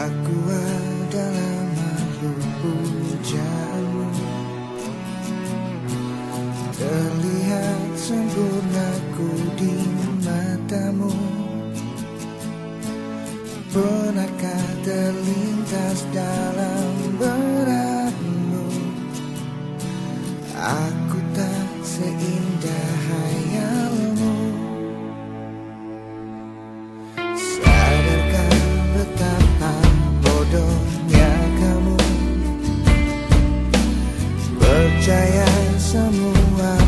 Aku adalah makhluk pujaanmu Terlihat sempurna ku di matamu. Pernahkah terlintas dalam Percaya semua